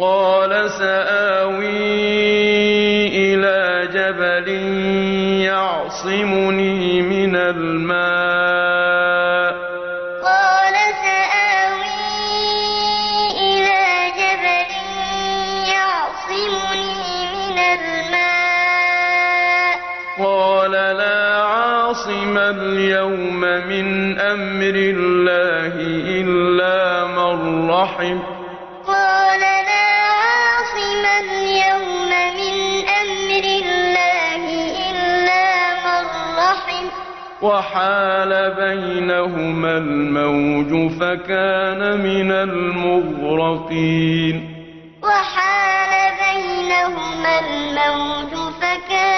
قَالَ سَآوِي إِلَىٰ جَبَلٍ يَعْصِمُنِي مِنَ الْمَاءِ ۚ. قَالَ سَآوِي إِلَىٰ جَبَلٍ يَعْصِمُنِي مِنَ الْمَاءِ ۚ. قَالَ لَا عَاصِمَ الْيَوْمَ مِنْ أَمْرِ اللَّهِ إِلَّا مَن رَّحِمَ ۚ. قَالَ لَا عَاصِمَ الْيَوْمَ مِنْ أَمْرِ اللَّهِ إِلَّا مَن رَّحِمَ ۚ. وَحَالَ بَيْنَهُمَا الْمَوْجُ فَكَانَ مِنَ الْمُغْرَقِينَ. وَحَالَ بَيْنَهُمَا الْمَوْجُ فَكَانَ مِنَ الْمُغْرَقِينَ